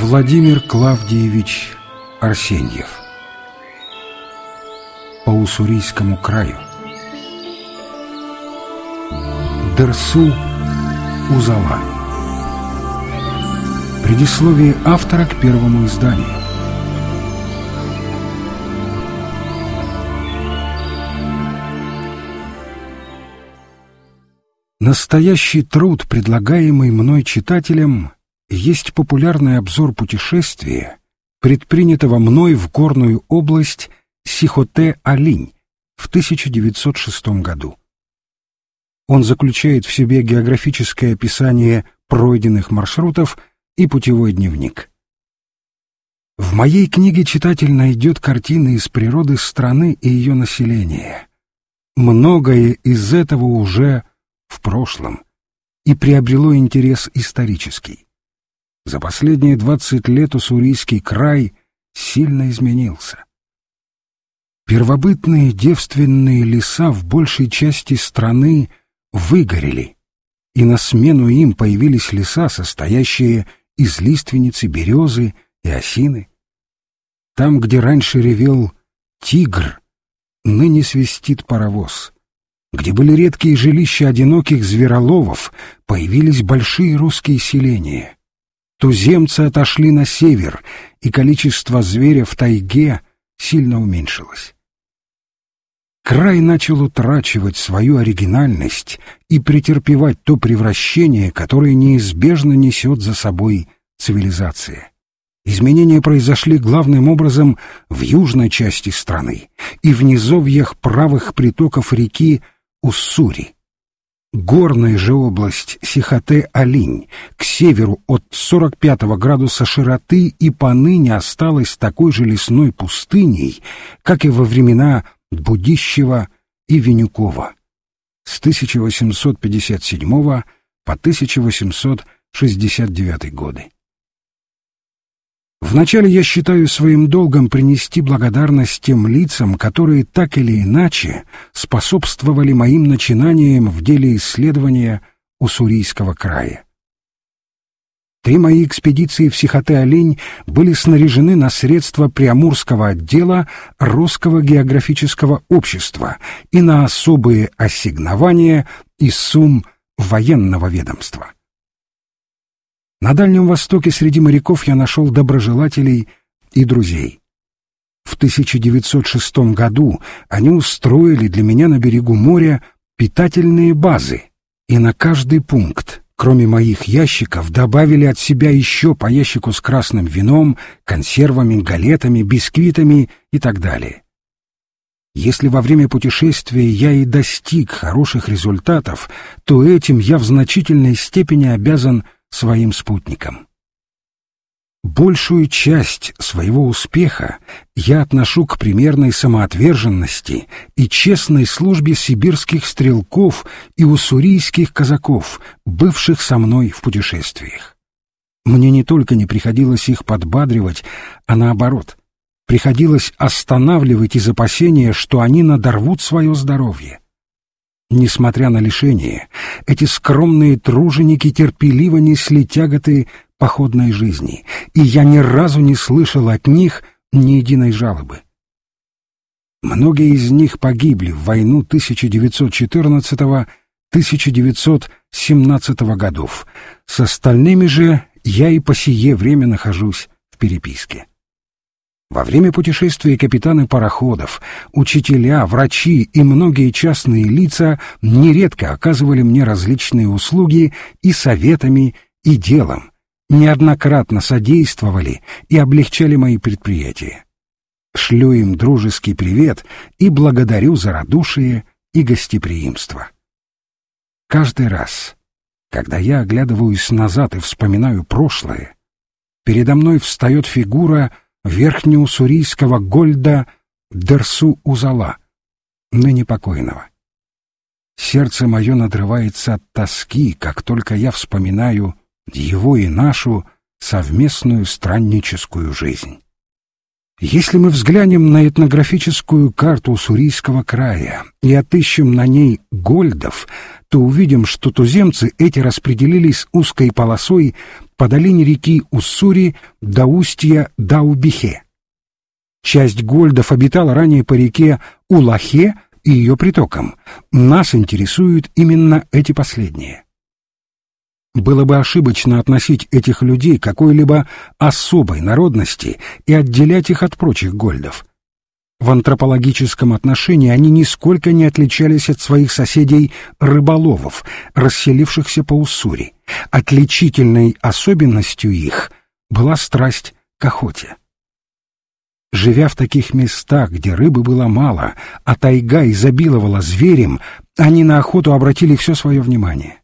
Владимир Клавдиевич Арсеньев. По Уссурийскому краю. Дерсу Узала. Предисловие автора к первому изданию. Настоящий труд, предлагаемый мной читателям, есть популярный обзор путешествия, предпринятого мной в горную область Сихоте-Алинь в 1906 году. Он заключает в себе географическое описание пройденных маршрутов и путевой дневник. В моей книге читатель найдет картины из природы страны и ее населения. Многое из этого уже в прошлом и приобрело интерес исторический. За последние двадцать лет Уссурийский край сильно изменился. Первобытные девственные леса в большей части страны выгорели, и на смену им появились леса, состоящие из лиственницы березы и осины. Там, где раньше ревел тигр, ныне свистит паровоз. Где были редкие жилища одиноких звероловов, появились большие русские селения. Туземцы отошли на север, и количество зверя в тайге сильно уменьшилось. Край начал утрачивать свою оригинальность и претерпевать то превращение, которое неизбежно несет за собой цивилизация. Изменения произошли главным образом в южной части страны и в низовьях правых притоков реки Уссури. Горная же область Сихоте-Алинь к северу от 45 градуса широты и поныне осталась такой же лесной пустыней, как и во времена Будищева и Винюкова с 1857 по 1869 годы. Вначале я считаю своим долгом принести благодарность тем лицам, которые так или иначе способствовали моим начинаниям в деле исследования Уссурийского края. Три мои экспедиции в Сихоте-Олень были снаряжены на средства Приамурского отдела Русского географического общества и на особые ассигнования из сумм военного ведомства. На Дальнем Востоке среди моряков я нашел доброжелателей и друзей. В 1906 году они устроили для меня на берегу моря питательные базы, и на каждый пункт, кроме моих ящиков, добавили от себя еще по ящику с красным вином, консервами, галетами, бисквитами и так далее. Если во время путешествия я и достиг хороших результатов, то этим я в значительной степени обязан своим спутникам. Большую часть своего успеха я отношу к примерной самоотверженности и честной службе сибирских стрелков и уссурийских казаков, бывших со мной в путешествиях. Мне не только не приходилось их подбадривать, а наоборот, приходилось останавливать из опасения, что они надорвут свое здоровье. Несмотря на лишение, эти скромные труженики терпеливо несли тяготы походной жизни, и я ни разу не слышал от них ни единой жалобы. Многие из них погибли в войну 1914-1917 годов. С остальными же я и по сие время нахожусь в переписке. Во время путешествия капитаны пароходов, учителя, врачи и многие частные лица нередко оказывали мне различные услуги и советами, и делом, неоднократно содействовали и облегчали мои предприятия. Шлю им дружеский привет и благодарю за радушие и гостеприимство. Каждый раз, когда я оглядываюсь назад и вспоминаю прошлое, передо мной встает фигура — верхнеуссурийского Гольда Дерсу Узала, ныне покойного. Сердце мое надрывается от тоски, как только я вспоминаю его и нашу совместную странническую жизнь. Если мы взглянем на этнографическую карту Уссурийского края и отыщем на ней гольдов, то увидим, что туземцы эти распределились узкой полосой по долине реки Уссури до устья Даубихе. Часть гольдов обитала ранее по реке Улахе и ее притокам. Нас интересуют именно эти последние. Было бы ошибочно относить этих людей какой-либо особой народности и отделять их от прочих гольдов. В антропологическом отношении они нисколько не отличались от своих соседей-рыболовов, расселившихся по Уссури. Отличительной особенностью их была страсть к охоте. Живя в таких местах, где рыбы было мало, а тайга изобиловала зверем, они на охоту обратили все свое внимание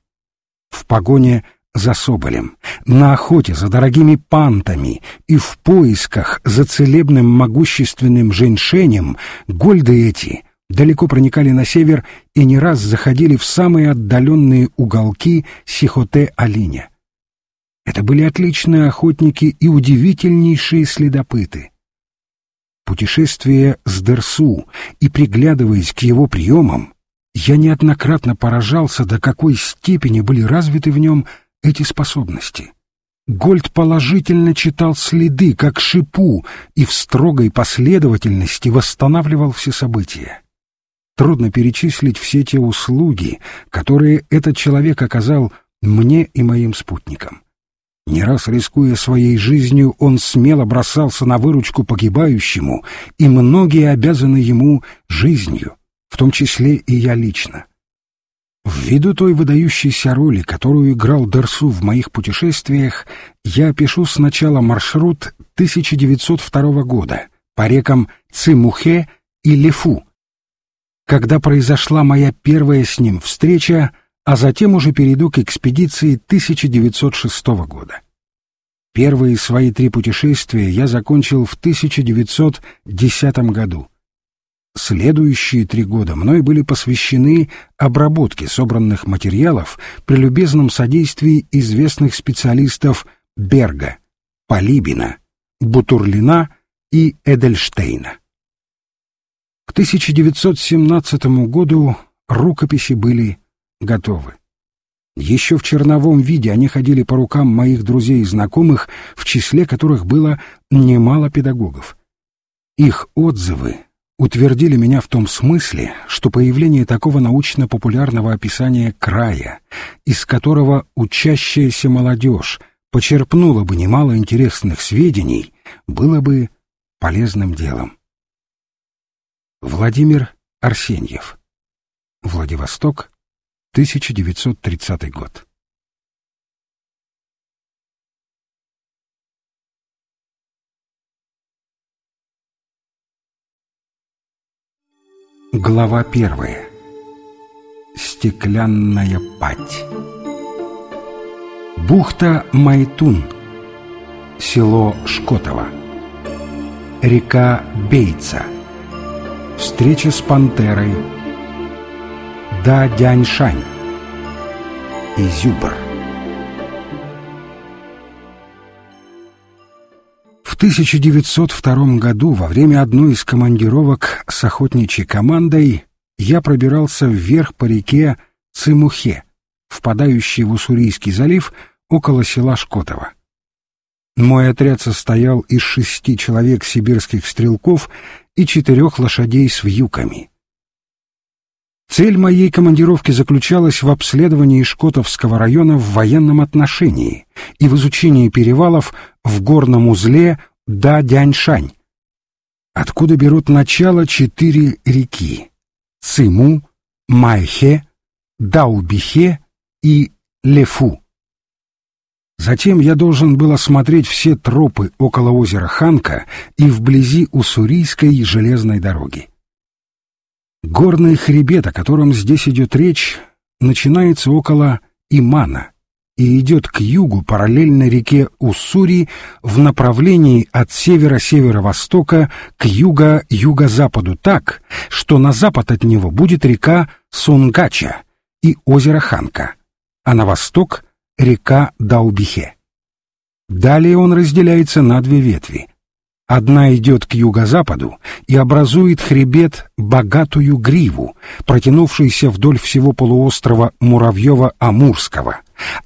в погоне за соболем, на охоте за дорогими пантами и в поисках за целебным могущественным женьшенем гольды эти далеко проникали на север и не раз заходили в самые отдаленные уголки Сихоте-Алиня. Это были отличные охотники и удивительнейшие следопыты. Путешествие с Дерсу и приглядываясь к его приемам, я неоднократно поражался, до какой степени были развиты в нем эти способности. Гольд положительно читал следы, как шипу, и в строгой последовательности восстанавливал все события. Трудно перечислить все те услуги, которые этот человек оказал мне и моим спутникам. Не раз рискуя своей жизнью, он смело бросался на выручку погибающему, и многие обязаны ему жизнью в том числе и я лично. Ввиду той выдающейся роли, которую играл Дерсу в моих путешествиях, я опишу сначала маршрут 1902 года по рекам Цимухе и Лефу, когда произошла моя первая с ним встреча, а затем уже перейду к экспедиции 1906 года. Первые свои три путешествия я закончил в 1910 году. Следующие три года мной были посвящены обработке собранных материалов при любезном содействии известных специалистов Берга, Полибина, Бутурлина и Эдельштейна. К 1917 году рукописи были готовы. Еще в черновом виде они ходили по рукам моих друзей и знакомых, в числе которых было немало педагогов. Их отзывы утвердили меня в том смысле, что появление такого научно-популярного описания края, из которого учащаяся молодежь почерпнула бы немало интересных сведений, было бы полезным делом. Владимир Арсеньев. Владивосток, 1930 год. Глава первая. Стеклянная пать. Бухта Майтун. Село Шкотово. Река Бейца. Встреча с пантерой. Да Дяньшань. Изюбр. 1902 году во время одной из командировок с охотничьей командой я пробирался вверх по реке Цимухе, впадающей в Уссурийский залив около села Шкотово. Мой отряд состоял из шести человек сибирских стрелков и четырех лошадей с вьюками. Цель моей командировки заключалась в обследовании Шкотовского района в военном отношении и в изучении перевалов в горном узле Да-Дяньшань, откуда берут начало четыре реки — Циму, Майхе, Даубихе и Лефу. Затем я должен был осмотреть все тропы около озера Ханка и вблизи Уссурийской железной дороги. Горный хребет, о котором здесь идет речь, начинается около Имана и идет к югу параллельно реке Уссури в направлении от севера-северо-востока к юго-юго-западу так, что на запад от него будет река Сунгача и озеро Ханка, а на восток — река Даубихе. Далее он разделяется на две ветви. Одна идет к юго-западу и образует хребет Богатую Гриву, протянувшийся вдоль всего полуострова Муравьева-Амурского,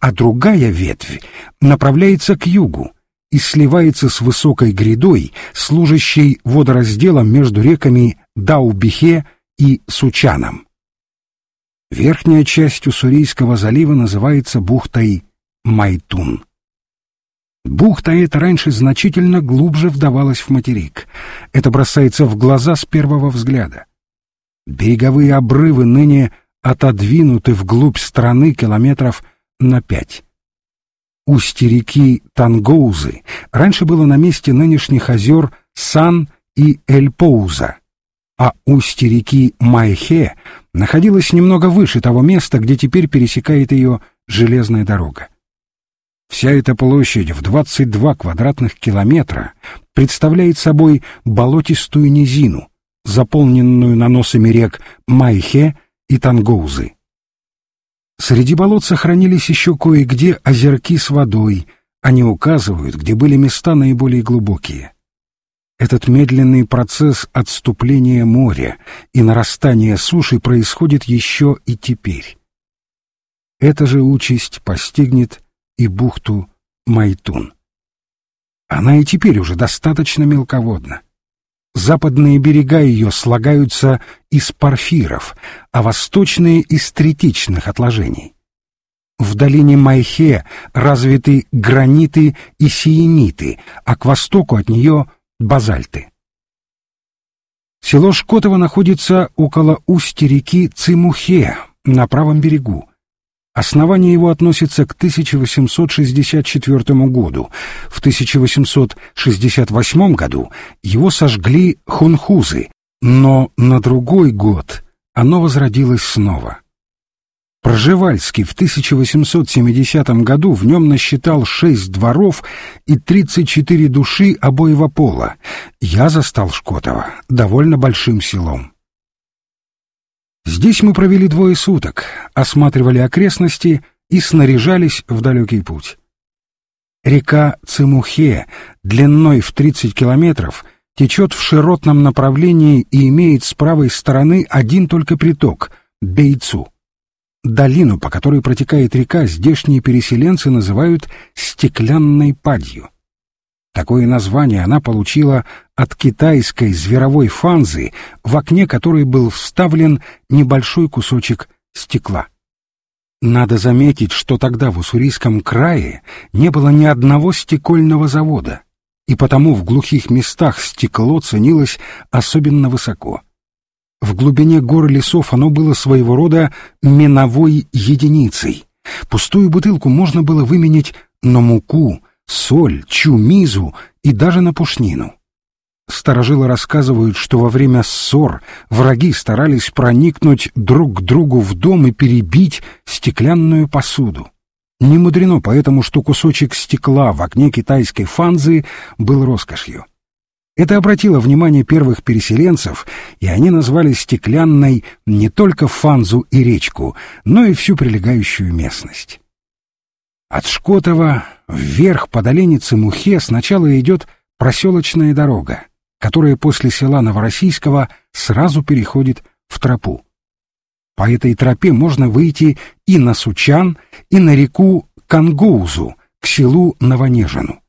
а другая ветвь направляется к югу и сливается с высокой грядой, служащей водоразделом между реками Даубихе и Сучаном. Верхняя часть Уссурийского залива называется бухтой Майтун. Бухта эта раньше значительно глубже вдавалась в материк. Это бросается в глаза с первого взгляда. Береговые обрывы ныне отодвинуты вглубь страны километров на пять. Устье реки Тангоузы раньше было на месте нынешних озер Сан и Эльпоуза, а устье реки Майхе находилось немного выше того места, где теперь пересекает ее железная дорога. Вся эта площадь в 22 квадратных километра представляет собой болотистую низину, заполненную наносами рек Майхе и Тангоузы. Среди болот сохранились еще кое-где озерки с водой, они указывают, где были места наиболее глубокие. Этот медленный процесс отступления моря и нарастания суши происходит еще и теперь. Эта же участь постигнет и бухту Майтун. Она и теперь уже достаточно мелководна. Западные берега ее слагаются из порфиров, а восточные — из третичных отложений. В долине Майхе развиты граниты и сиениты, а к востоку от нее — базальты. Село Шкотово находится около устья реки Цимухе на правом берегу. Основание его относится к 1864 году. В 1868 году его сожгли хунхузы, но на другой год оно возродилось снова. Пржевальский в 1870 году в нем насчитал шесть дворов и 34 души обоего пола. Я застал Шкотова довольно большим селом. Здесь мы провели двое суток, осматривали окрестности и снаряжались в далекий путь. Река Цимухе, длиной в 30 километров, течет в широтном направлении и имеет с правой стороны один только приток — Бейцу. Долину, по которой протекает река, здешние переселенцы называют «стеклянной падью». Такое название она получила от китайской зверовой фанзы, в окне которой был вставлен небольшой кусочек стекла. Надо заметить, что тогда в Уссурийском крае не было ни одного стекольного завода, и потому в глухих местах стекло ценилось особенно высоко. В глубине гор лесов оно было своего рода миновой единицей. Пустую бутылку можно было выменить на муку, соль, чумизу и даже на пушнину. Старожилы рассказывают, что во время ссор враги старались проникнуть друг к другу в дом и перебить стеклянную посуду. Не мудрено поэтому, что кусочек стекла в окне китайской фанзы был роскошью. Это обратило внимание первых переселенцев, и они назвали стеклянной не только фанзу и речку, но и всю прилегающую местность. От Шкотова вверх по долинице Мухе сначала идет проселочная дорога, которая после села Новороссийского сразу переходит в тропу. По этой тропе можно выйти и на Сучан, и на реку Кангоузу, к селу Новонежину.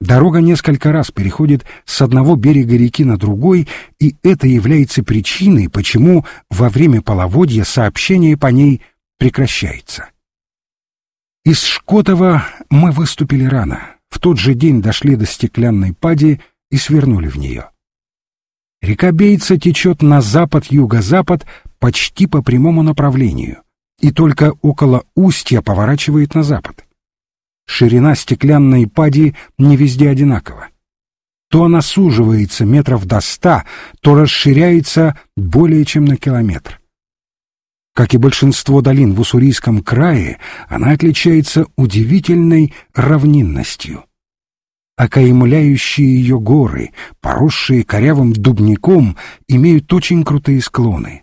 Дорога несколько раз переходит с одного берега реки на другой, и это является причиной, почему во время половодья сообщение по ней прекращается. Из Шкотова мы выступили рано. В тот же день дошли до стеклянной пади и свернули в нее. Река Бейца течет на запад-юго-запад почти по прямому направлению и только около устья поворачивает на запад. Ширина стеклянной пади не везде одинакова. То она суживается метров до ста, то расширяется более чем на километр. Как и большинство долин в Уссурийском крае, она отличается удивительной равнинностью. Окаймляющие ее горы, поросшие корявым дубником, имеют очень крутые склоны.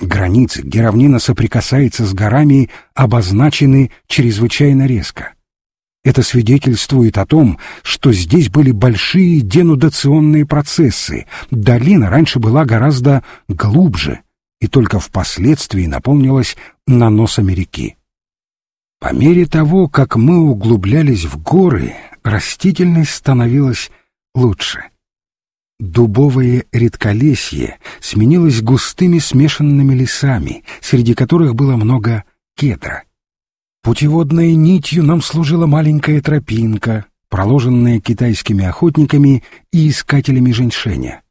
Границы, где равнина соприкасается с горами, обозначены чрезвычайно резко. Это свидетельствует о том, что здесь были большие денудационные процессы. Долина раньше была гораздо глубже и только впоследствии наполнилась наносами реки. По мере того, как мы углублялись в горы, растительность становилась лучше. Дубовое редколесье сменилось густыми смешанными лесами, среди которых было много кедра. Путеводной нитью нам служила маленькая тропинка, проложенная китайскими охотниками и искателями женьшеня.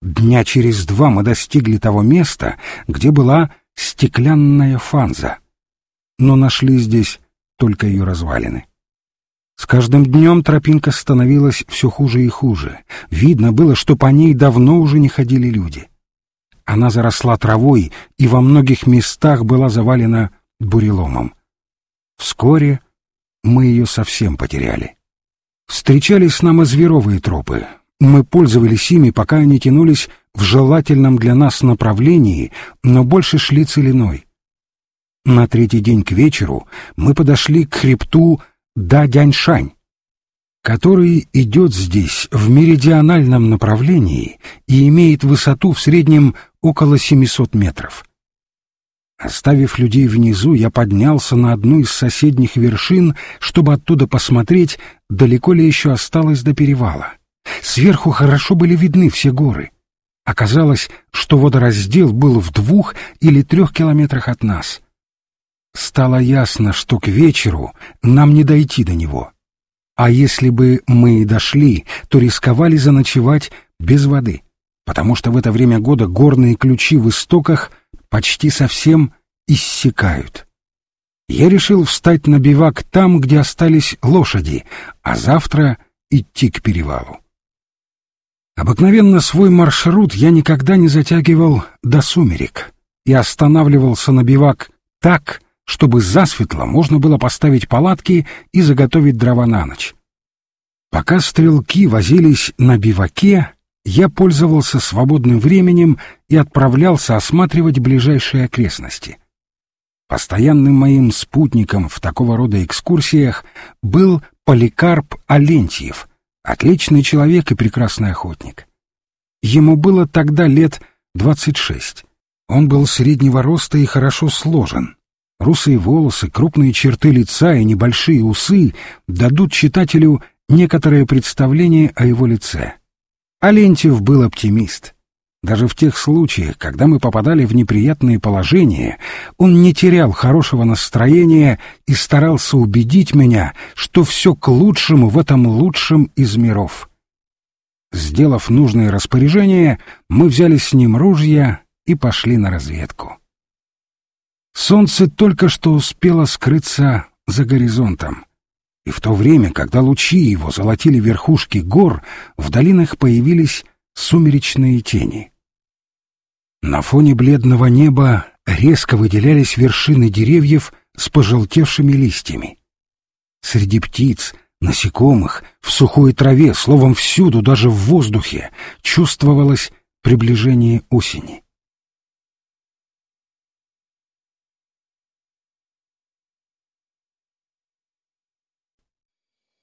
Дня через два мы достигли того места, где была стеклянная фанза, но нашли здесь только ее развалины. С каждым днем тропинка становилась все хуже и хуже. Видно было, что по ней давно уже не ходили люди. Она заросла травой и во многих местах была завалена буреломом. Вскоре мы ее совсем потеряли. Встречались нам и зверовые тропы. Мы пользовались ими, пока они тянулись в желательном для нас направлении, но больше шли целиной. На третий день к вечеру мы подошли к хребту Да-Дяньшань, который идет здесь в меридиональном направлении и имеет высоту в среднем около 700 метров. Оставив людей внизу, я поднялся на одну из соседних вершин, чтобы оттуда посмотреть, далеко ли еще осталось до перевала. Сверху хорошо были видны все горы. Оказалось, что водораздел был в двух или трех километрах от нас. Стало ясно, что к вечеру нам не дойти до него. А если бы мы и дошли, то рисковали заночевать без воды, потому что в это время года горные ключи в истоках — почти совсем иссякают. Я решил встать на бивак там, где остались лошади, а завтра идти к перевалу. Обыкновенно свой маршрут я никогда не затягивал до сумерек и останавливался на бивак так, чтобы засветло можно было поставить палатки и заготовить дрова на ночь. Пока стрелки возились на биваке, я пользовался свободным временем и отправлялся осматривать ближайшие окрестности. Постоянным моим спутником в такого рода экскурсиях был Поликарп Алентьев, отличный человек и прекрасный охотник. Ему было тогда лет двадцать шесть. Он был среднего роста и хорошо сложен. Русые волосы, крупные черты лица и небольшие усы дадут читателю некоторое представление о его лице. Алентьев был оптимист. Даже в тех случаях, когда мы попадали в неприятные положения, он не терял хорошего настроения и старался убедить меня, что все к лучшему в этом лучшем из миров. Сделав нужные распоряжения, мы взяли с ним ружья и пошли на разведку. Солнце только что успело скрыться за горизонтом. И в то время, когда лучи его золотили верхушки гор, в долинах появились сумеречные тени. На фоне бледного неба резко выделялись вершины деревьев с пожелтевшими листьями. Среди птиц, насекомых, в сухой траве, словом, всюду, даже в воздухе, чувствовалось приближение осени.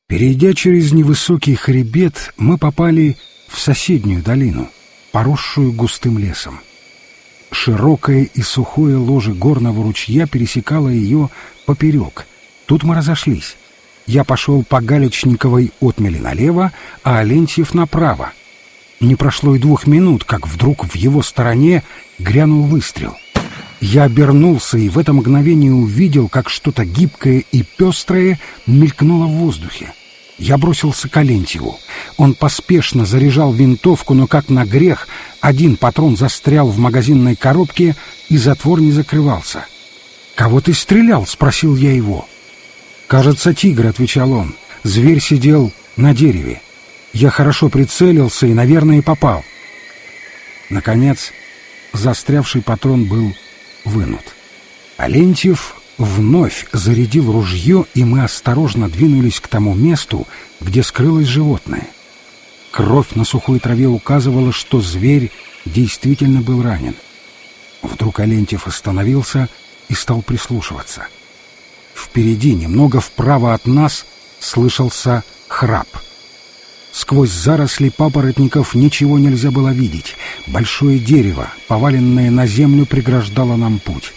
Перейдя через невысокий хребет, мы попали в соседнюю долину, поросшую густым лесом. Широкое и сухое ложе горного ручья пересекало ее поперек. Тут мы разошлись. Я пошел по Галечниковой отмели налево, а Алентьев направо. Не прошло и двух минут, как вдруг в его стороне грянул выстрел. Я обернулся и в это мгновение увидел, как что-то гибкое и пестрое мелькнуло в воздухе. Я бросился к Алентьеву. Он поспешно заряжал винтовку, но как на грех, один патрон застрял в магазинной коробке, и затвор не закрывался. «Кого ты стрелял?» — спросил я его. «Кажется, тигр», — отвечал он. «Зверь сидел на дереве. Я хорошо прицелился и, наверное, попал». Наконец, застрявший патрон был вынут. Алентьев вновь зарядил ружье, и мы осторожно двинулись к тому месту, где скрылось животное. Кровь на сухой траве указывала, что зверь действительно был ранен. Вдруг Алентьев остановился и стал прислушиваться. Впереди, немного вправо от нас, слышался храп. Сквозь заросли папоротников ничего нельзя было видеть. Большое дерево, поваленное на землю, преграждало нам путь.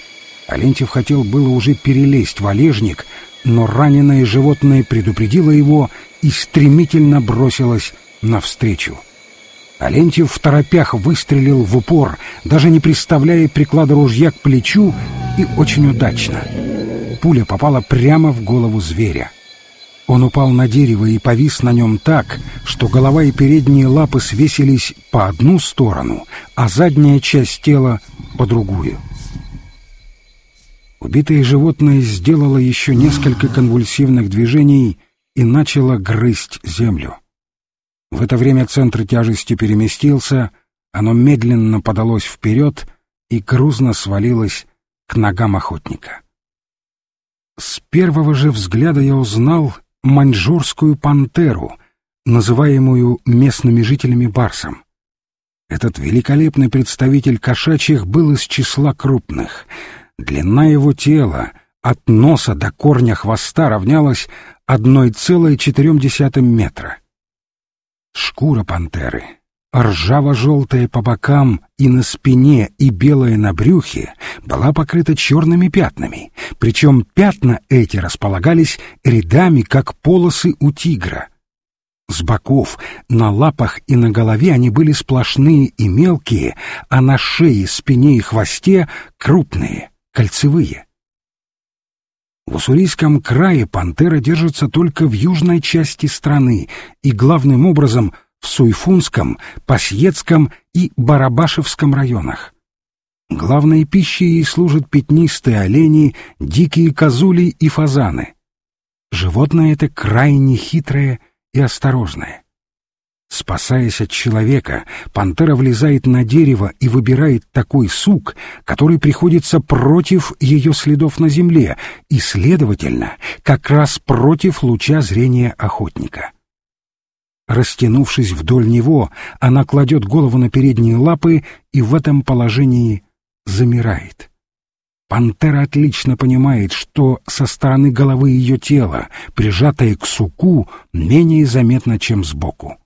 Алентьев хотел было уже перелезть в валежник, но раненое животное предупредило его и стремительно бросилось навстречу. Алентьев в торопях выстрелил в упор, даже не приставляя приклада ружья к плечу, и очень удачно. Пуля попала прямо в голову зверя. Он упал на дерево и повис на нем так, что голова и передние лапы свесились по одну сторону, а задняя часть тела — по другую. Убитое животное сделало еще несколько конвульсивных движений и начало грызть землю. В это время центр тяжести переместился, оно медленно подалось вперед и грузно свалилось к ногам охотника. С первого же взгляда я узнал маньчжурскую пантеру, называемую местными жителями барсом. Этот великолепный представитель кошачьих был из числа крупных — Длина его тела от носа до корня хвоста равнялась 1,4 метра. Шкура пантеры, ржаво-желтая по бокам и на спине и белая на брюхе, была покрыта черными пятнами, причем пятна эти располагались рядами, как полосы у тигра. С боков, на лапах и на голове они были сплошные и мелкие, а на шее, спине и хвосте — крупные кольцевые. В Уссурийском крае пантера держится только в южной части страны и главным образом в Суйфунском, Пасьецком и Барабашевском районах. Главной пищей ей служат пятнистые олени, дикие козули и фазаны. Животное это крайне хитрое и осторожное. Спасаясь от человека, пантера влезает на дерево и выбирает такой сук, который приходится против ее следов на земле и, следовательно, как раз против луча зрения охотника. Растянувшись вдоль него, она кладет голову на передние лапы и в этом положении замирает. Пантера отлично понимает, что со стороны головы ее тела, прижатое к суку, менее заметно, чем сбоку.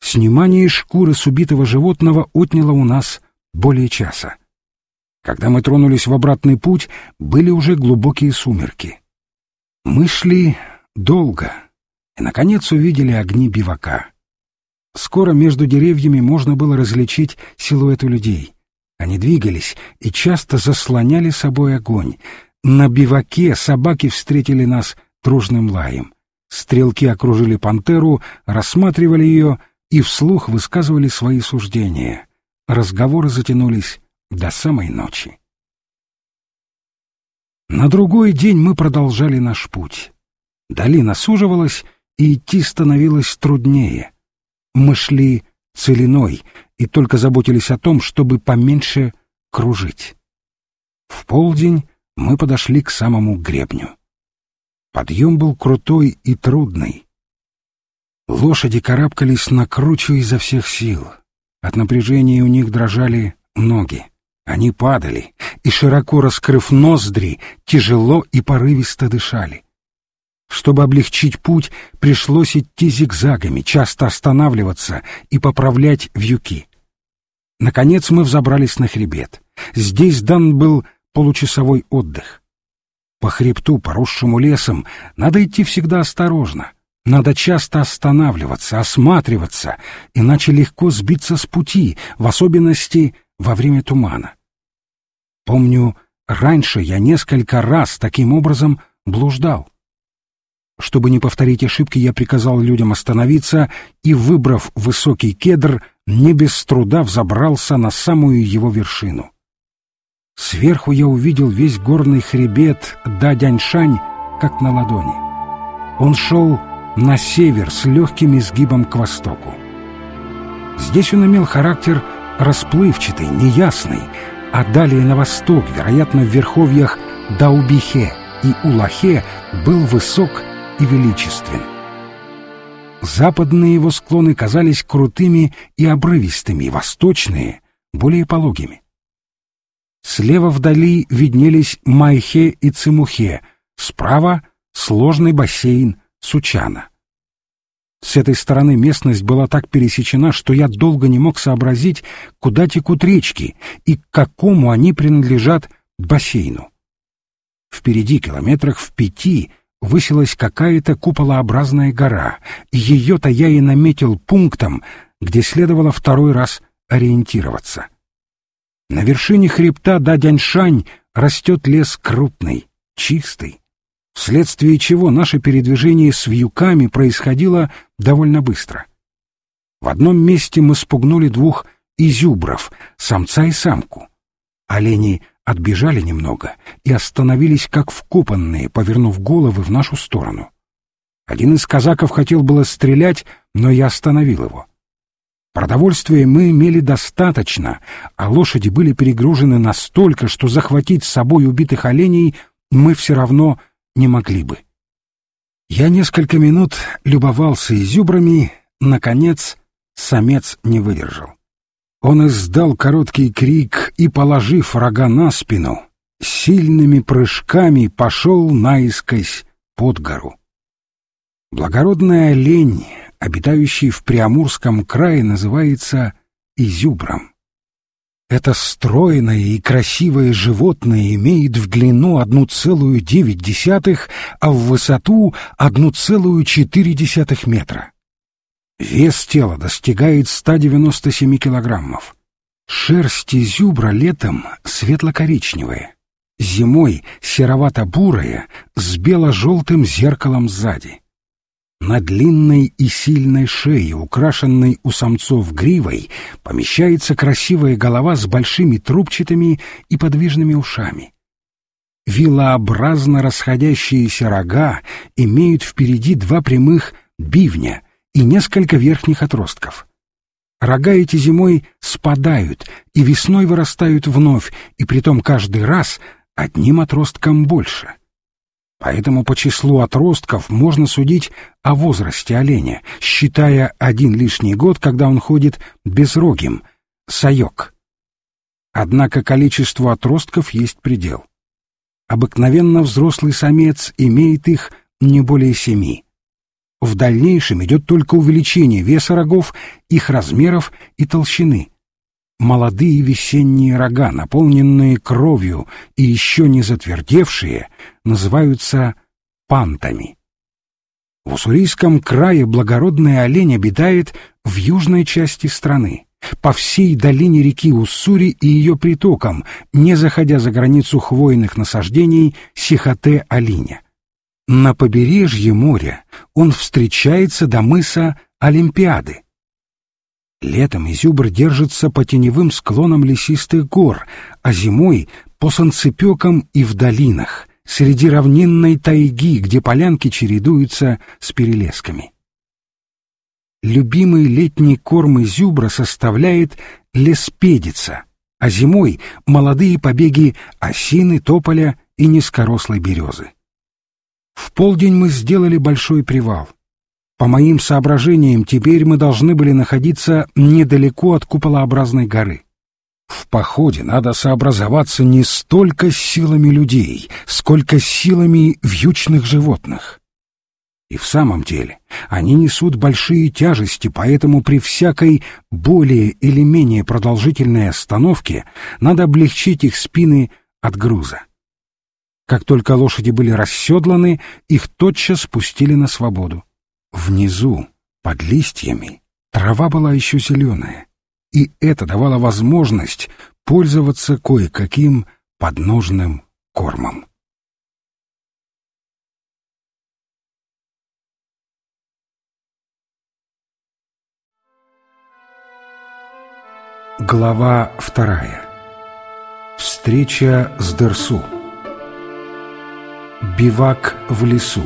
Снимание шкуры с убитого животного отняло у нас более часа. Когда мы тронулись в обратный путь, были уже глубокие сумерки. Мы шли долго и, наконец, увидели огни бивака. Скоро между деревьями можно было различить силуэты людей. Они двигались и часто заслоняли собой огонь. На биваке собаки встретили нас дружным лаем. Стрелки окружили пантеру, рассматривали ее и вслух высказывали свои суждения. Разговоры затянулись до самой ночи. На другой день мы продолжали наш путь. Долина суживалась, и идти становилось труднее. Мы шли целиной и только заботились о том, чтобы поменьше кружить. В полдень мы подошли к самому гребню. Подъем был крутой и трудный. Лошади карабкались на кручу изо всех сил. От напряжения у них дрожали ноги. Они падали и, широко раскрыв ноздри, тяжело и порывисто дышали. Чтобы облегчить путь, пришлось идти зигзагами, часто останавливаться и поправлять вьюки. Наконец мы взобрались на хребет. Здесь дан был получасовой отдых. По хребту, поросшему лесом, надо идти всегда осторожно — надо часто останавливаться, осматриваться, иначе легко сбиться с пути, в особенности во время тумана. Помню, раньше я несколько раз таким образом блуждал. Чтобы не повторить ошибки, я приказал людям остановиться и, выбрав высокий кедр, не без труда взобрался на самую его вершину. Сверху я увидел весь горный хребет Дадяньшань, как на ладони. Он шел на север с легким изгибом к востоку. Здесь он имел характер расплывчатый, неясный, а далее на восток, вероятно, в верховьях Даубихе и Улахе, был высок и величествен. Западные его склоны казались крутыми и обрывистыми, восточные — более пологими. Слева вдали виднелись Майхе и Цимухе, справа сложный бассейн Сучана. С этой стороны местность была так пересечена, что я долго не мог сообразить, куда текут речки и к какому они принадлежат бассейну. Впереди, километрах в пяти, высилась какая-то куполообразная гора, ее-то я и наметил пунктом, где следовало второй раз ориентироваться. На вершине хребта Дадяньшань растет лес крупный, чистый, вследствие чего наше передвижение с вьюками происходило довольно быстро. В одном месте мы спугнули двух изюбров, самца и самку. Олени отбежали немного и остановились как вкопанные, повернув головы в нашу сторону. Один из казаков хотел было стрелять, но я остановил его. Продовольствия мы имели достаточно, а лошади были перегружены настолько, что захватить с собой убитых оленей мы все равно не могли бы. Я несколько минут любовался изюбрами, наконец самец не выдержал. Он издал короткий крик и, положив рога на спину, сильными прыжками пошел наискось под гору. Благородная лень, обитающий в Приамурском крае, называется изюбром. Это стройное и красивое животное имеет в длину одну целую девять десятых, а в высоту одну целую четыре десятых метра. Вес тела достигает 197 килограммов. Шерсть изюбра летом светло-коричневая, зимой серовато-бурая с бело-желтым зеркалом сзади. На длинной и сильной шее, украшенной у самцов гривой, помещается красивая голова с большими трубчатыми и подвижными ушами. Вилообразно расходящиеся рога имеют впереди два прямых бивня и несколько верхних отростков. Рога эти зимой спадают и весной вырастают вновь, и притом каждый раз одним отростком больше. Поэтому по числу отростков можно судить о возрасте оленя, считая один лишний год, когда он ходит безрогим, саёк. Однако количеству отростков есть предел. Обыкновенно взрослый самец имеет их не более семи. В дальнейшем идет только увеличение веса рогов, их размеров и толщины. Молодые весенние рога, наполненные кровью и еще не затвердевшие, называются пантами. В Уссурийском крае благородный олень обитает в южной части страны, по всей долине реки Уссури и ее притокам, не заходя за границу хвойных насаждений Сихоте-Алиня. На побережье моря он встречается до мыса Олимпиады. Летом изюбр держится по теневым склонам лесистых гор, а зимой — по санцепекам и в долинах, среди равнинной тайги, где полянки чередуются с перелесками. Любимый летний корм изюбра составляет леспедица, а зимой — молодые побеги осины, тополя и низкорослой березы. В полдень мы сделали большой привал. По моим соображениям, теперь мы должны были находиться недалеко от куполообразной горы. В походе надо сообразоваться не столько с силами людей, сколько с силами вьючных животных. И в самом деле они несут большие тяжести, поэтому при всякой более или менее продолжительной остановке надо облегчить их спины от груза. Как только лошади были расседланы, их тотчас спустили на свободу. Внизу, под листьями, трава была еще зеленая, и это давало возможность пользоваться кое-каким подножным кормом. Глава вторая. Встреча с Дерсу. Бивак в лесу.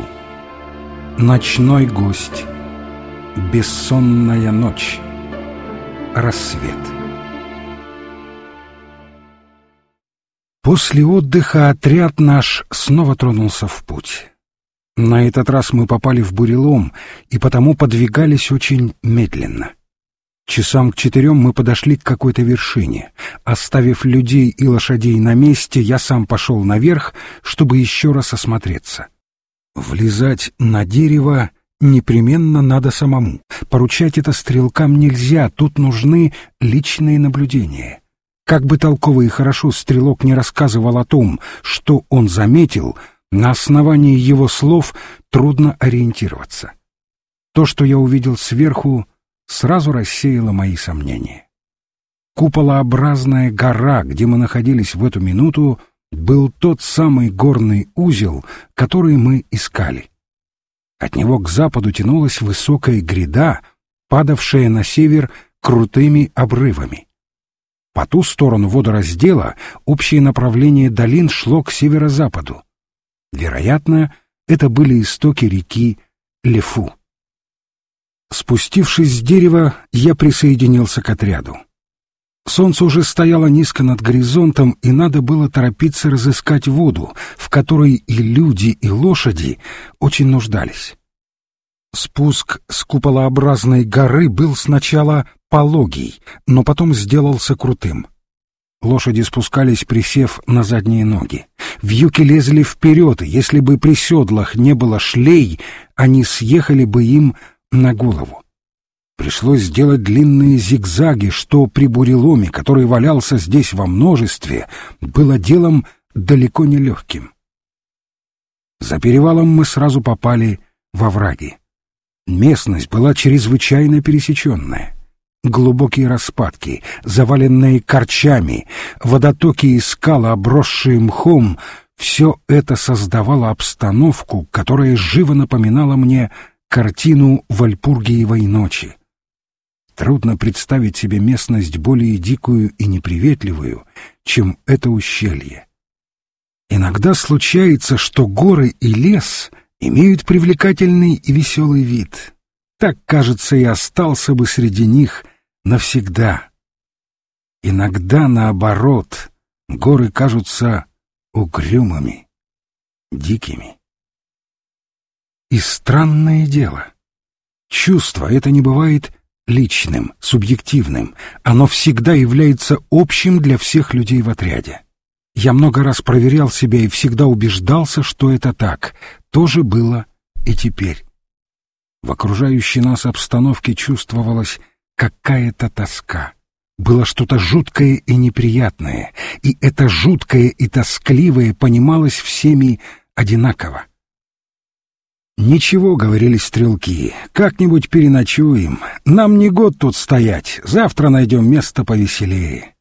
Ночной гость. Бессонная ночь. Рассвет. После отдыха отряд наш снова тронулся в путь. На этот раз мы попали в бурелом и потому подвигались очень медленно. Часам к четырем мы подошли к какой-то вершине. Оставив людей и лошадей на месте, я сам пошел наверх, чтобы еще раз осмотреться. Влезать на дерево непременно надо самому. Поручать это стрелкам нельзя, тут нужны личные наблюдения. Как бы толково и хорошо стрелок не рассказывал о том, что он заметил, на основании его слов трудно ориентироваться. То, что я увидел сверху, сразу рассеяло мои сомнения. Куполообразная гора, где мы находились в эту минуту, был тот самый горный узел, который мы искали. От него к западу тянулась высокая гряда, падавшая на север крутыми обрывами. По ту сторону водораздела общее направление долин шло к северо-западу. Вероятно, это были истоки реки Лефу. Спустившись с дерева, я присоединился к отряду. Солнце уже стояло низко над горизонтом, и надо было торопиться разыскать воду, в которой и люди, и лошади очень нуждались. Спуск с куполообразной горы был сначала пологий, но потом сделался крутым. Лошади спускались, присев на задние ноги. Вьюки лезли вперед, и если бы при седлах не было шлей, они съехали бы им на голову. Пришлось сделать длинные зигзаги, что при буреломе, который валялся здесь во множестве, было делом далеко не легким. За перевалом мы сразу попали во враги. Местность была чрезвычайно пересеченная. Глубокие распадки, заваленные корчами, водотоки и скалы, обросшие мхом — все это создавало обстановку, которая живо напоминала мне картину Вальпургиевой ночи. Трудно представить себе местность более дикую и неприветливую, чем это ущелье. Иногда случается, что горы и лес — имеют привлекательный и веселый вид. Так, кажется, и остался бы среди них навсегда. Иногда, наоборот, горы кажутся угрюмыми, дикими. И странное дело. Чувство это не бывает личным, субъективным. Оно всегда является общим для всех людей в отряде. Я много раз проверял себя и всегда убеждался, что это так. То же было и теперь. В окружающей нас обстановке чувствовалась какая-то тоска. Было что-то жуткое и неприятное, и это жуткое и тоскливое понималось всеми одинаково. «Ничего», — говорили стрелки, — «как-нибудь переночуем. Нам не год тут стоять, завтра найдем место повеселее».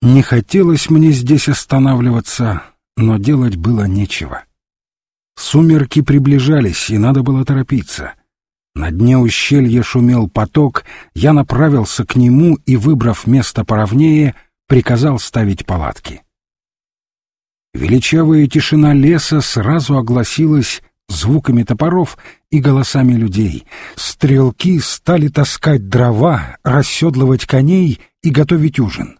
Не хотелось мне здесь останавливаться, но делать было нечего. Сумерки приближались, и надо было торопиться. На дне ущелья шумел поток, я направился к нему и, выбрав место поровнее, приказал ставить палатки. Величавая тишина леса сразу огласилась звуками топоров и голосами людей. Стрелки стали таскать дрова, расседлывать коней и готовить ужин.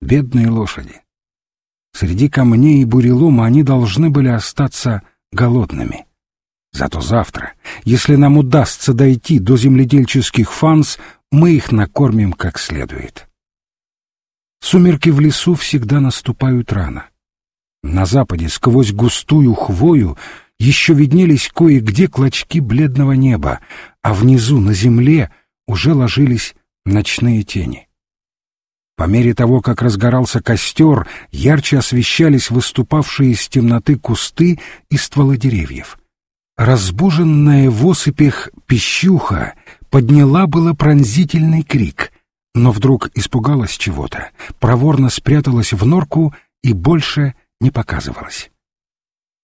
Бедные лошади. Среди камней и бурелома они должны были остаться голодными. Зато завтра, если нам удастся дойти до земледельческих фанс, мы их накормим как следует. Сумерки в лесу всегда наступают рано. На западе, сквозь густую хвою, еще виднелись кое-где клочки бледного неба, а внизу, на земле, уже ложились ночные тени. По мере того, как разгорался костер, ярче освещались выступавшие из темноты кусты и стволы деревьев. Разбуженная в осыпях пищуха подняла было пронзительный крик, но вдруг испугалась чего-то, проворно спряталась в норку и больше не показывалась.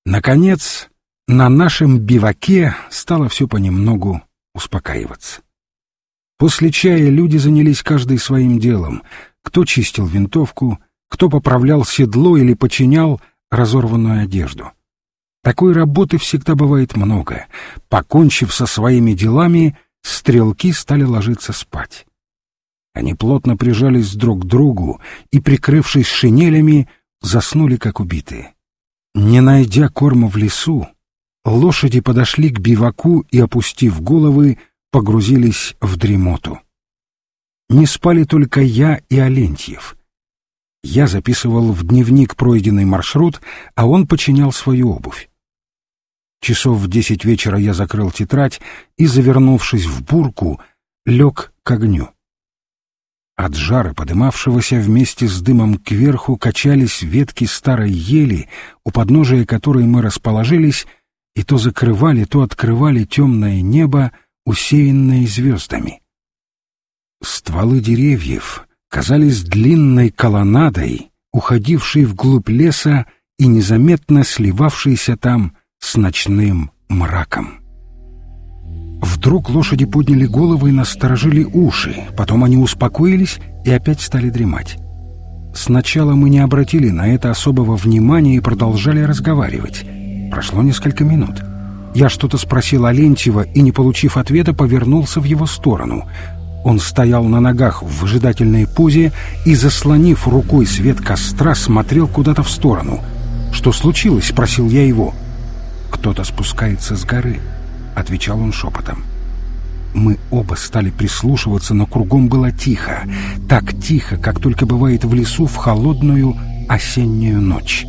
Наконец, на нашем биваке стало все понемногу успокаиваться. После чая люди занялись каждый своим делом — кто чистил винтовку, кто поправлял седло или починял разорванную одежду. Такой работы всегда бывает много. Покончив со своими делами, стрелки стали ложиться спать. Они плотно прижались друг к другу и, прикрывшись шинелями, заснули как убитые. Не найдя корма в лесу, лошади подошли к биваку и, опустив головы, погрузились в дремоту. Не спали только я и Алентьев. Я записывал в дневник пройденный маршрут, а он починял свою обувь. Часов в десять вечера я закрыл тетрадь и, завернувшись в бурку, лег к огню. От жара, подымавшегося вместе с дымом кверху, качались ветки старой ели, у подножия которой мы расположились, и то закрывали, то открывали темное небо, усеянное звездами. Стволы деревьев казались длинной колоннадой, уходившей вглубь леса и незаметно сливавшейся там с ночным мраком. Вдруг лошади подняли головы и насторожили уши, потом они успокоились и опять стали дремать. Сначала мы не обратили на это особого внимания и продолжали разговаривать. Прошло несколько минут. Я что-то спросил Алентьева и, не получив ответа, повернулся в его сторону. Он стоял на ногах в выжидательной позе и, заслонив рукой свет костра, смотрел куда-то в сторону. «Что случилось?» — спросил я его. «Кто-то спускается с горы», — отвечал он шепотом. Мы оба стали прислушиваться, но кругом было тихо. Так тихо, как только бывает в лесу в холодную осеннюю ночь.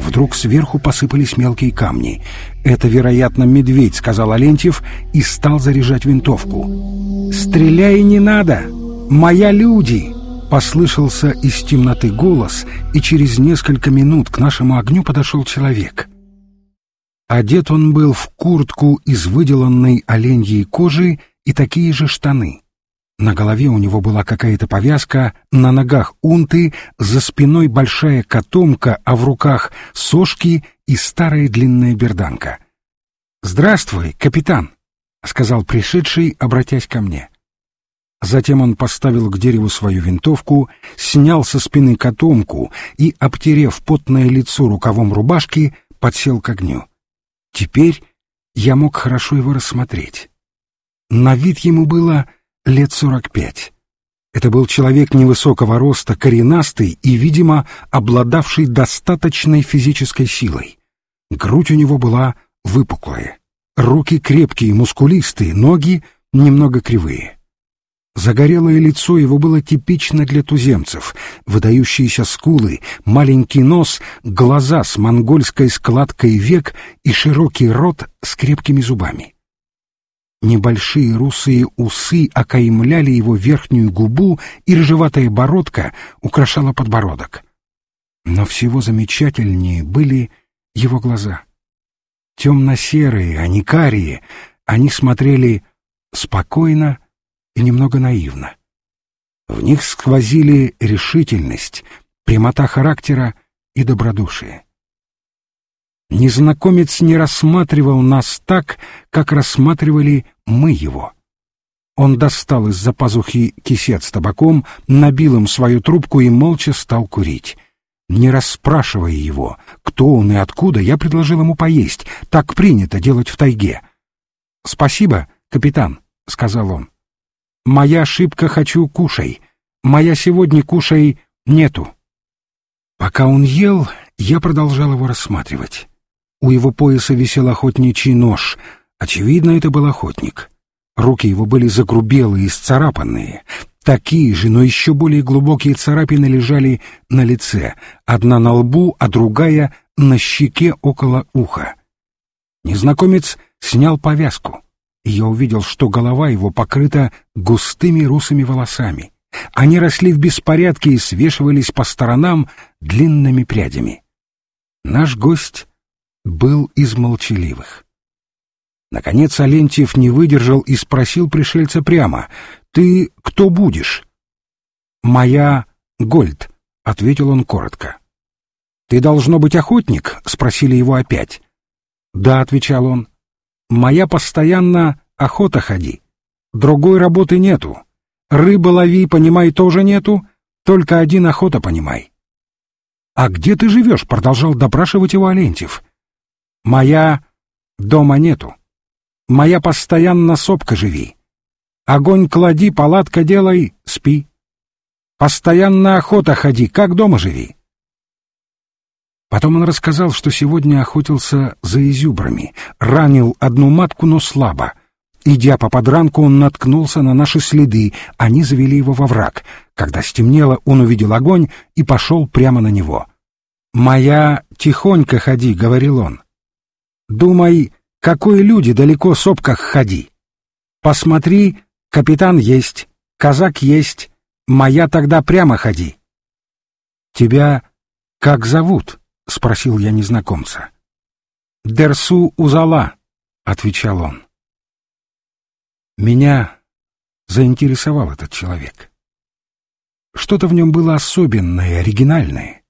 Вдруг сверху посыпались мелкие камни. «Это, вероятно, медведь», — сказал Алентьев и стал заряжать винтовку. «Стреляй не надо! Моя люди!» Послышался из темноты голос, и через несколько минут к нашему огню подошел человек. Одет он был в куртку из выделанной оленьей кожи и такие же штаны. На голове у него была какая-то повязка, на ногах унты, за спиной большая котомка, а в руках сошки и старая длинная берданка. «Здравствуй, капитан», — сказал пришедший, обратясь ко мне. Затем он поставил к дереву свою винтовку, снял со спины котомку и, обтерев потное лицо рукавом рубашки, подсел к огню. Теперь я мог хорошо его рассмотреть. На вид ему было лет сорок пять. Это был человек невысокого роста, коренастый и, видимо, обладавший достаточной физической силой. Грудь у него была выпуклая, руки крепкие, мускулистые, ноги немного кривые. Загорелое лицо его было типично для туземцев. Выдающиеся скулы, маленький нос, глаза с монгольской складкой век и широкий рот с крепкими зубами. Небольшие русые усы окаймляли его верхнюю губу, и рыжеватая бородка украшала подбородок. Но всего замечательнее были его глаза. Темно-серые, а не карие, они смотрели спокойно, и немного наивно. В них сквозили решительность, прямота характера и добродушие. Незнакомец не рассматривал нас так, как рассматривали мы его. Он достал из-за пазухи кисет с табаком, набил им свою трубку и молча стал курить. Не расспрашивая его, кто он и откуда, я предложил ему поесть. Так принято делать в тайге. «Спасибо, капитан», — сказал он. Моя ошибка хочу кушай. Моя сегодня кушай нету. Пока он ел, я продолжал его рассматривать. У его пояса висел охотничий нож. Очевидно, это был охотник. Руки его были загрубелые и сцарапанные. Такие же, но еще более глубокие царапины лежали на лице, одна на лбу, а другая на щеке около уха. Незнакомец снял повязку и я увидел, что голова его покрыта густыми русыми волосами. Они росли в беспорядке и свешивались по сторонам длинными прядями. Наш гость был из молчаливых. Наконец Алентьев не выдержал и спросил пришельца прямо, «Ты кто будешь?» «Моя Гольд», — ответил он коротко. «Ты должно быть охотник?» — спросили его опять. «Да», — отвечал он. Моя постоянно охота ходи. Другой работы нету. Рыба лови, понимай, тоже нету. Только один охота, понимай. «А где ты живешь?» — продолжал допрашивать его Алентьев. «Моя дома нету. Моя постоянно сопка живи. Огонь клади, палатка делай, спи. Постоянно охота ходи, как дома живи. Потом он рассказал, что сегодня охотился за изюбрами, ранил одну матку, но слабо. Идя по подранку, он наткнулся на наши следы, они завели его во враг. Когда стемнело, он увидел огонь и пошел прямо на него. «Моя тихонько ходи», — говорил он. Думай, какой люди далеко сопках ходи. Посмотри, капитан есть, казак есть, моя тогда прямо ходи. Тебя как зовут? — спросил я незнакомца. «Дерсу Узала», — отвечал он. Меня заинтересовал этот человек. Что-то в нем было особенное, оригинальное.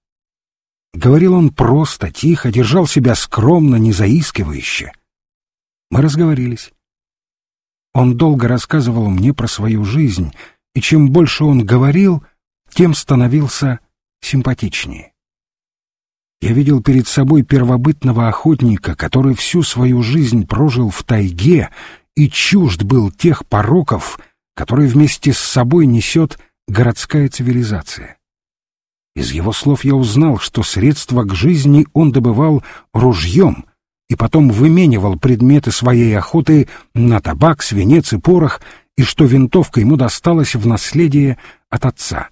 Говорил он просто, тихо, держал себя скромно, не заискивающе. Мы разговорились. Он долго рассказывал мне про свою жизнь, и чем больше он говорил, тем становился симпатичнее. Я видел перед собой первобытного охотника, который всю свою жизнь прожил в тайге и чужд был тех пороков, которые вместе с собой несет городская цивилизация. Из его слов я узнал, что средства к жизни он добывал ружьем и потом выменивал предметы своей охоты на табак, свинец и порох, и что винтовка ему досталась в наследие от отца.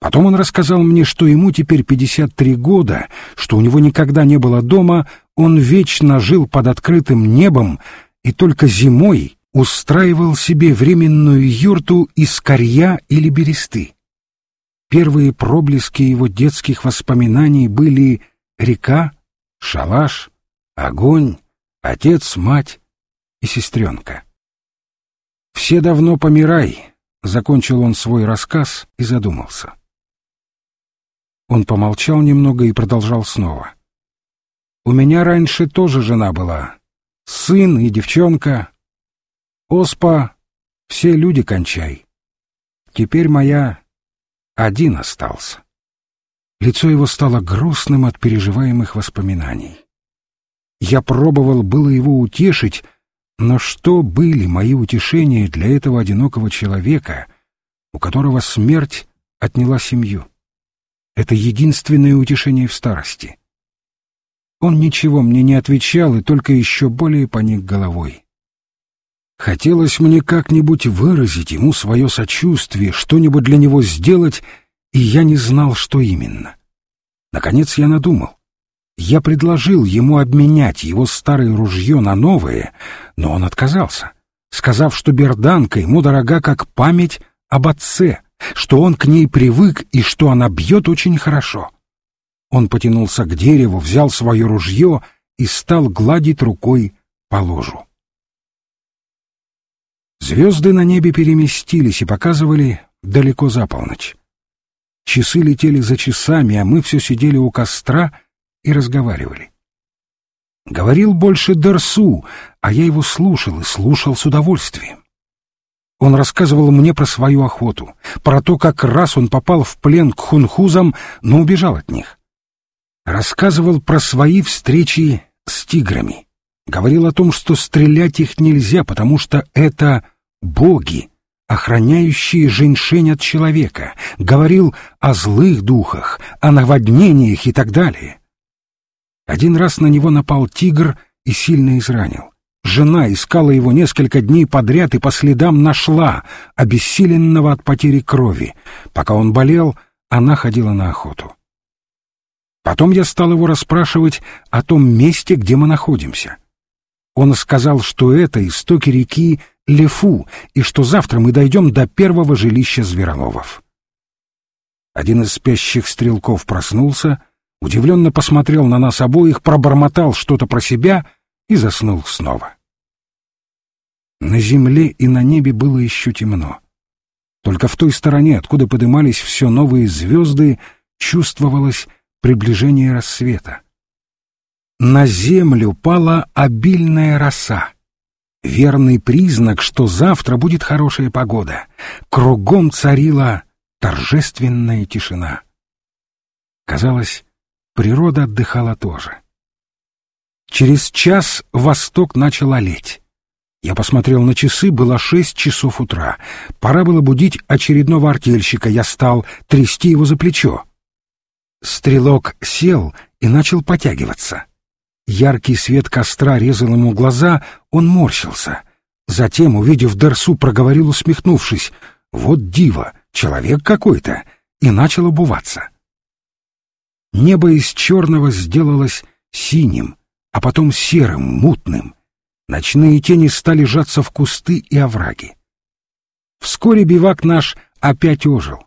Потом он рассказал мне, что ему теперь 53 года, что у него никогда не было дома, он вечно жил под открытым небом и только зимой устраивал себе временную юрту из корья или бересты. Первые проблески его детских воспоминаний были река, шалаш, огонь, отец, мать и сестренка. «Все давно помирай», — закончил он свой рассказ и задумался. Он помолчал немного и продолжал снова. «У меня раньше тоже жена была. Сын и девчонка. Оспа, все люди кончай. Теперь моя один остался». Лицо его стало грустным от переживаемых воспоминаний. Я пробовал было его утешить, но что были мои утешения для этого одинокого человека, у которого смерть отняла семью? Это единственное утешение в старости. Он ничего мне не отвечал и только еще более поник головой. Хотелось мне как-нибудь выразить ему свое сочувствие, что-нибудь для него сделать, и я не знал, что именно. Наконец я надумал. Я предложил ему обменять его старое ружье на новое, но он отказался, сказав, что берданка ему дорога как память об отце — что он к ней привык и что она бьет очень хорошо. Он потянулся к дереву, взял свое ружье и стал гладить рукой по ложу. Звезды на небе переместились и показывали далеко за полночь. Часы летели за часами, а мы все сидели у костра и разговаривали. Говорил больше Дерсу, а я его слушал и слушал с удовольствием. Он рассказывал мне про свою охоту, про то, как раз он попал в плен к хунхузам, но убежал от них. Рассказывал про свои встречи с тиграми. Говорил о том, что стрелять их нельзя, потому что это боги, охраняющие женьшень от человека. Говорил о злых духах, о наводнениях и так далее. Один раз на него напал тигр и сильно изранил. Жена искала его несколько дней подряд и по следам нашла, обессиленного от потери крови. Пока он болел, она ходила на охоту. Потом я стал его расспрашивать о том месте, где мы находимся. Он сказал, что это истоки реки Лефу, и что завтра мы дойдем до первого жилища Звероловов. Один из спящих стрелков проснулся, удивленно посмотрел на нас обоих, пробормотал что-то про себя — и заснул снова. На земле и на небе было еще темно. Только в той стороне, откуда подымались все новые звезды, чувствовалось приближение рассвета. На землю пала обильная роса. Верный признак, что завтра будет хорошая погода. Кругом царила торжественная тишина. Казалось, природа отдыхала тоже. Через час восток начал олеть. Я посмотрел на часы, было шесть часов утра. Пора было будить очередного артельщика, я стал трясти его за плечо. Стрелок сел и начал потягиваться. Яркий свет костра резал ему глаза, он морщился. Затем, увидев Дерсу, проговорил, усмехнувшись, «Вот диво, человек какой-то!» и начал обуваться. Небо из черного сделалось синим, а потом серым, мутным. Ночные тени стали жаться в кусты и овраги. Вскоре бивак наш опять ожил.